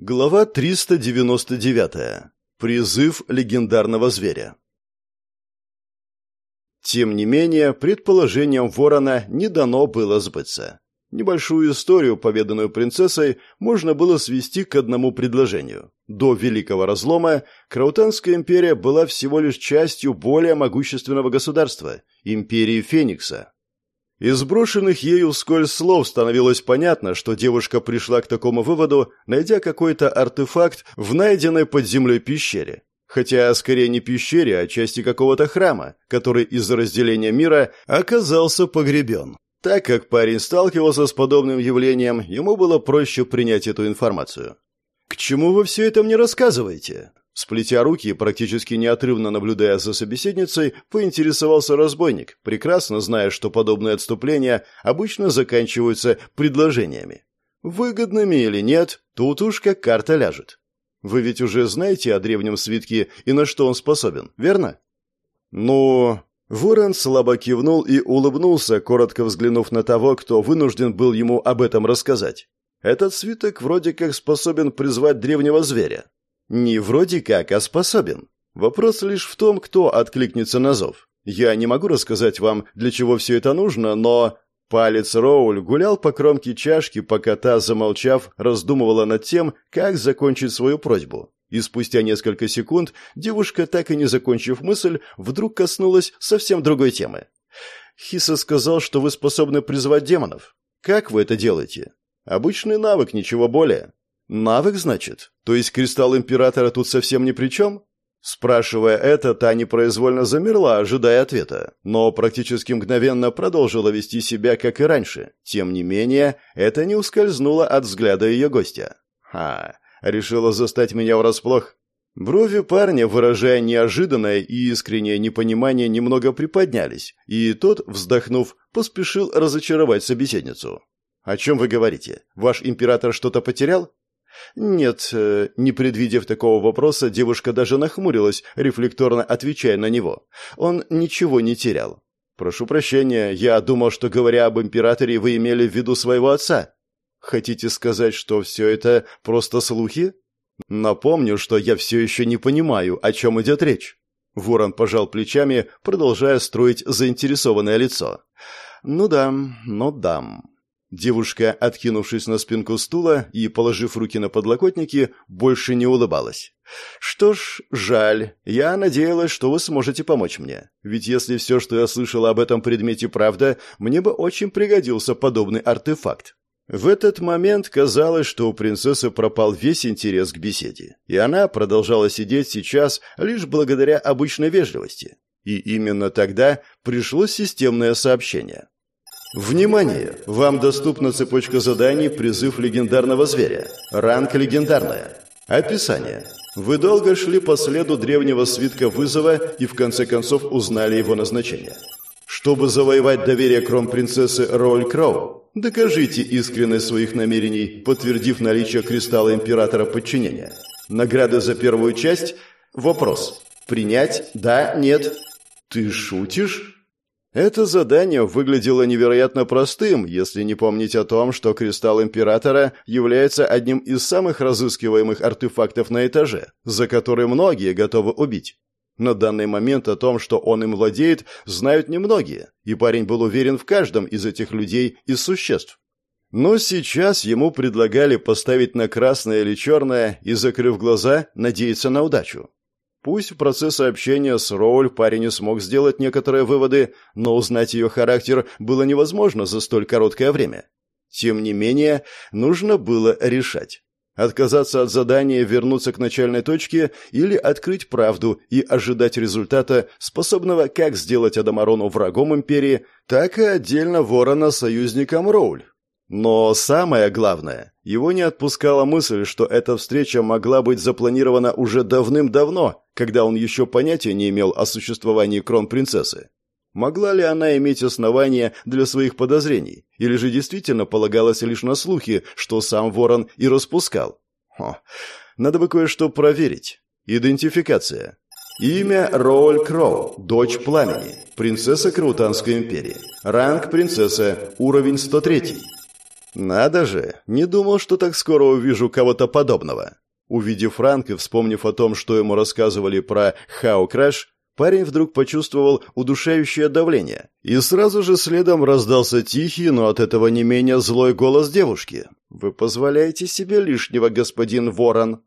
Глава 399. Призыв легендарного зверя. Тем не менее, предположением ворона не дано было сбыться. Небольшую историю, поведанную принцессой, можно было свести к одному предложению. До Великого Разлома Краутанская империя была всего лишь частью более могущественного государства – империи Феникса, из брошенных ею сколь слов становилось понятно, что девушка пришла к такому выводу, найдя какой-то артефакт в найденной под землей пещере. Хотя скорее не пещере, а части какого-то храма, который из-за разделения мира оказался погребен. Так как парень сталкивался с подобным явлением, ему было проще принять эту информацию. «К чему вы все это мне рассказываете?» Сплетя руки, практически неотрывно наблюдая за собеседницей, поинтересовался разбойник, прекрасно зная, что подобные отступления обычно заканчиваются предложениями. Выгодными или нет, тут уж как карта ляжет. Вы ведь уже знаете о древнем свитке и на что он способен, верно? Ну, Ворон слабо кивнул и улыбнулся, коротко взглянув на того, кто вынужден был ему об этом рассказать. Этот свиток вроде как способен призвать древнего зверя. Не вроде как, а способен. Вопрос лишь в том, кто откликнется на зов. Я не могу рассказать вам, для чего все это нужно, но... Палец Роуль гулял по кромке чашки, пока та, замолчав, раздумывала над тем, как закончить свою просьбу. И спустя несколько секунд девушка, так и не закончив мысль, вдруг коснулась совсем другой темы. «Хиса сказал, что вы способны призвать демонов. Как вы это делаете? Обычный навык, ничего более. «Навык, значит? То есть кристалл Императора тут совсем ни при чем?» Спрашивая это, та непроизвольно замерла, ожидая ответа, но практически мгновенно продолжила вести себя, как и раньше. Тем не менее, это не ускользнуло от взгляда ее гостя. «Ха, решила застать меня врасплох?» Брови парня, выражая неожиданное и искреннее непонимание, немного приподнялись, и тот, вздохнув, поспешил разочаровать собеседницу. «О чем вы говорите? Ваш император что-то потерял?» Нет, э, не предвидев такого вопроса, девушка даже нахмурилась, рефлекторно отвечая на него. Он ничего не терял. «Прошу прощения, я думал, что, говоря об императоре, вы имели в виду своего отца. Хотите сказать, что все это просто слухи? Напомню, что я все еще не понимаю, о чем идет речь». Ворон пожал плечами, продолжая строить заинтересованное лицо. «Ну да, ну да. Девушка, откинувшись на спинку стула и положив руки на подлокотники, больше не улыбалась. «Что ж, жаль. Я надеялась, что вы сможете помочь мне. Ведь если все, что я слышала об этом предмете, правда, мне бы очень пригодился подобный артефакт». В этот момент казалось, что у принцессы пропал весь интерес к беседе, и она продолжала сидеть сейчас лишь благодаря обычной вежливости. И именно тогда пришло системное сообщение. Внимание! Вам доступна цепочка заданий «Призыв легендарного зверя». Ранг «Легендарная». Описание. Вы долго шли по следу древнего свитка вызова и в конце концов узнали его назначение. Чтобы завоевать доверие кронпринцессы Роль Кроу, докажите искренность своих намерений, подтвердив наличие кристалла императора подчинения. Награды за первую часть – вопрос. Принять? Да? Нет? Ты шутишь? Это задание выглядело невероятно простым, если не помнить о том, что кристалл Императора является одним из самых разыскиваемых артефактов на этаже, за который многие готовы убить. На данный момент о том, что он им владеет, знают немногие, и парень был уверен в каждом из этих людей и существ. Но сейчас ему предлагали поставить на красное или черное и, закрыв глаза, надеяться на удачу. Пусть в процессе общения с Роуль парень не смог сделать некоторые выводы, но узнать ее характер было невозможно за столь короткое время. Тем не менее, нужно было решать. Отказаться от задания, вернуться к начальной точке или открыть правду и ожидать результата, способного как сделать Адамарону врагом Империи, так и отдельно Ворона союзником Роуль. Но самое главное, его не отпускала мысль, что эта встреча могла быть запланирована уже давным-давно, когда он еще понятия не имел о существовании кронпринцессы. Могла ли она иметь основания для своих подозрений, или же действительно полагалась лишь на слухи, что сам Ворон и распускал? О, надо бы кое-что проверить. Идентификация. Имя Роуль Кроу, дочь Пламени, принцесса Краутанской империи. Ранг принцесса, уровень 103. Надо же, не думал, что так скоро увижу кого-то подобного. Увидев ранг и вспомнив о том, что ему рассказывали про Хау Крэш, парень вдруг почувствовал удушающее давление, и сразу же следом раздался тихий, но от этого не менее злой голос девушки. «Вы позволяете себе лишнего, господин Ворон?»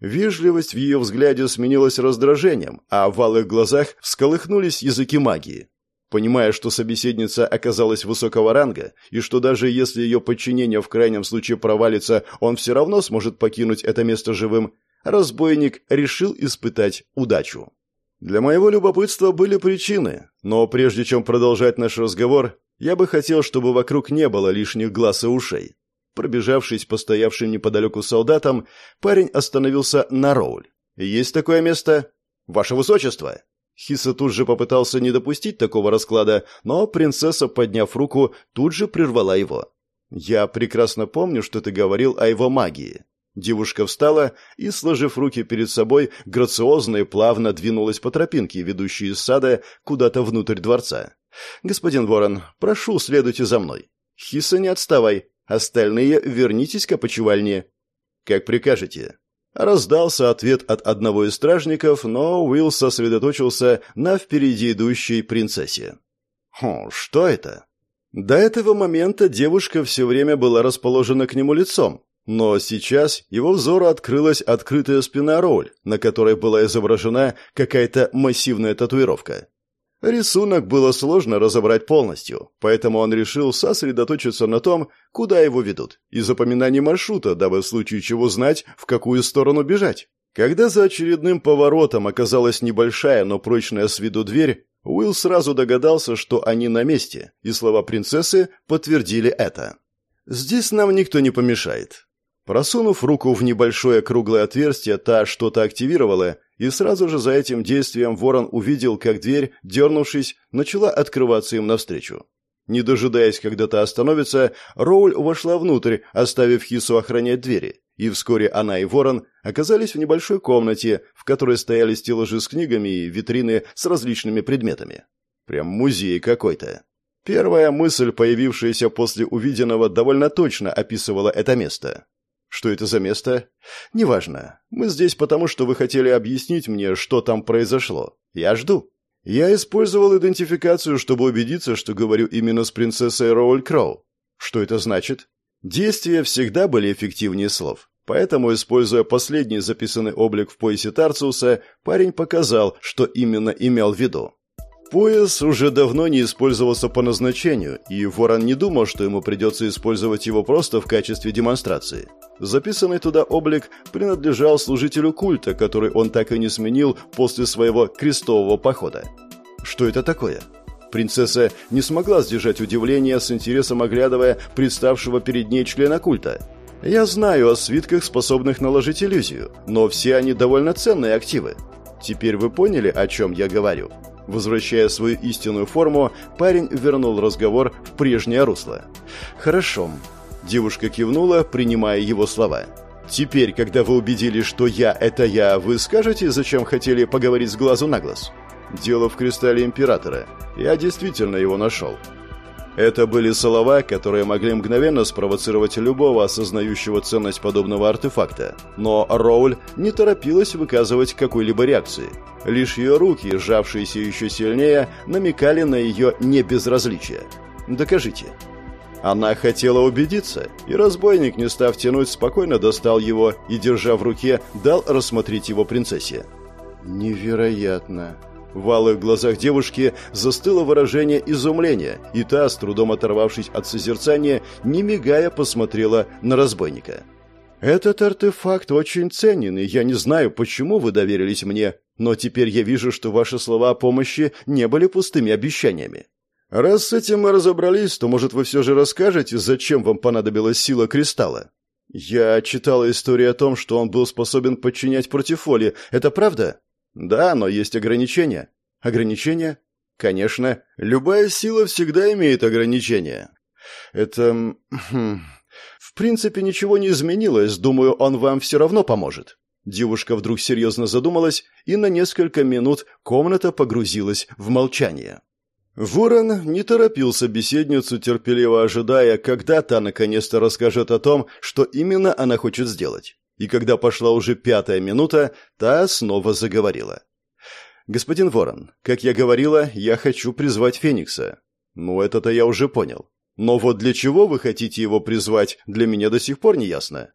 Вежливость в ее взгляде сменилась раздражением, а в алых глазах всколыхнулись языки магии. Понимая, что собеседница оказалась высокого ранга, и что даже если ее подчинение в крайнем случае провалится, он все равно сможет покинуть это место живым, разбойник решил испытать удачу. Для моего любопытства были причины, но прежде чем продолжать наш разговор, я бы хотел, чтобы вокруг не было лишних глаз и ушей. Пробежавшись по стоявшим неподалеку солдатам, парень остановился на Роуль. «Есть такое место?» «Ваше высочество!» Хиса тут же попытался не допустить такого расклада, но принцесса, подняв руку, тут же прервала его. «Я прекрасно помню, что ты говорил о его магии». Девушка встала и, сложив руки перед собой, грациозно и плавно двинулась по тропинке, ведущей из сада куда-то внутрь дворца. «Господин Ворон, прошу, следуйте за мной. Хиса, не отставай. Остальные вернитесь к опочивальне». «Как прикажете», Раздался ответ от одного из стражников, но Уилл сосредоточился на впереди идущей принцессе. «Хм, что это?» До этого момента девушка все время была расположена к нему лицом, но сейчас его взору открылась открытая спина Роуль, на которой была изображена какая-то массивная татуировка. Рисунок было сложно разобрать полностью, поэтому он решил сосредоточиться на том, куда его ведут, и запоминании маршрута, дабы в случае чего знать, в какую сторону бежать. Когда за очередным поворотом оказалась небольшая, но прочная с виду дверь, Уилл сразу догадался, что они на месте, и слова принцессы подтвердили это. «Здесь нам никто не помешает». Просунув руку в небольшое круглое отверстие, та что-то активировала, и сразу же за этим действием ворон увидел, как дверь, дернувшись, начала открываться им навстречу. Не дожидаясь, когда та остановится, Роуль вошла внутрь, оставив Хису охранять двери, и вскоре она и ворон оказались в небольшой комнате, в которой стояли стеллажи с книгами и витрины с различными предметами. Прям музей какой-то. Первая мысль, появившаяся после увиденного, довольно точно описывала это место. Что это за место? Неважно. Мы здесь потому, что вы хотели объяснить мне, что там произошло. Я жду. Я использовал идентификацию, чтобы убедиться, что говорю именно с принцессой Роуль Кроу. Что это значит? Действия всегда были эффективнее слов. Поэтому, используя последний записанный облик в поясе Тарциуса, парень показал, что именно имел в виду. Пояс уже давно не использовался по назначению, и Ворон не думал, что ему придется использовать его просто в качестве демонстрации. Записанный туда облик принадлежал служителю культа, который он так и не сменил после своего крестового похода. Что это такое? Принцесса не смогла сдержать удивление, с интересом оглядывая представшего перед ней члена культа. «Я знаю о свитках, способных наложить иллюзию, но все они довольно ценные активы. Теперь вы поняли, о чем я говорю?» Возвращая свою истинную форму, парень вернул разговор в прежнее русло. «Хорошо». Девушка кивнула, принимая его слова. «Теперь, когда вы убедились, что я — это я, вы скажете, зачем хотели поговорить с глазу на глаз?» «Дело в кристалле Императора. Я действительно его нашел. Это были слова, которые могли мгновенно спровоцировать любого осознающего ценность подобного артефакта. Но Роуль не торопилась выказывать какой-либо реакции. Лишь ее руки, сжавшиеся еще сильнее, намекали на ее небезразличие. «Докажите». Она хотела убедиться, и разбойник, не став тянуть, спокойно достал его и, держа в руке, дал рассмотреть его принцессе. «Невероятно!» В алых глазах девушки застыло выражение изумления, и та, с трудом оторвавшись от созерцания, не мигая посмотрела на разбойника. «Этот артефакт очень ценен, и я не знаю, почему вы доверились мне, но теперь я вижу, что ваши слова о помощи не были пустыми обещаниями. Раз с этим мы разобрались, то, может, вы все же расскажете, зачем вам понадобилась сила кристалла?» «Я читала историю о том, что он был способен подчинять против воли. Это правда?» Да, но есть ограничения. Ограничения? Конечно, любая сила всегда имеет ограничения. Это... Хм, в принципе, ничего не изменилось. Думаю, он вам все равно поможет. Девушка вдруг серьезно задумалась, и на несколько минут комната погрузилась в молчание. Ворон не торопил собеседницу, терпеливо ожидая, когда та наконец-то расскажет о том, что именно она хочет сделать. И когда пошла уже пятая минута, та снова заговорила. «Господин Ворон, как я говорила, я хочу призвать Феникса». «Ну, это-то я уже понял. Но вот для чего вы хотите его призвать, для меня до сих пор не ясно.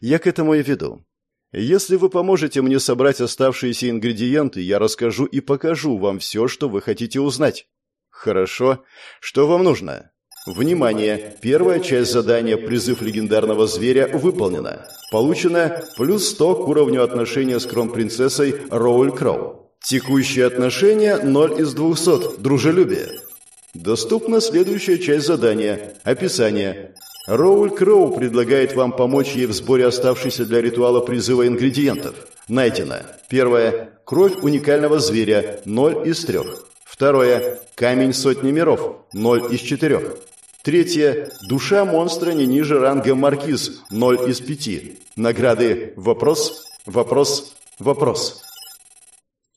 Я к этому и веду. Если вы поможете мне собрать оставшиеся ингредиенты, я расскажу и покажу вам все, что вы хотите узнать». «Хорошо. Что вам нужно?» Внимание! Первая часть задания «Призыв легендарного зверя» выполнена. Получено плюс 100 к уровню отношения с кронпринцессой Роуль Кроу. Текущие отношения 0 из 200. Дружелюбие. Доступна следующая часть задания. Описание. Роуль Кроу предлагает вам помочь ей в сборе оставшихся для ритуала призыва ингредиентов. Найдено. Первое. Кровь уникального зверя. 0 из 3. Второе. Камень сотни миров. 0 из 4. Третье. Душа монстра не ниже ранга Маркиз. 0 из 5. Награды. Вопрос. Вопрос. Вопрос.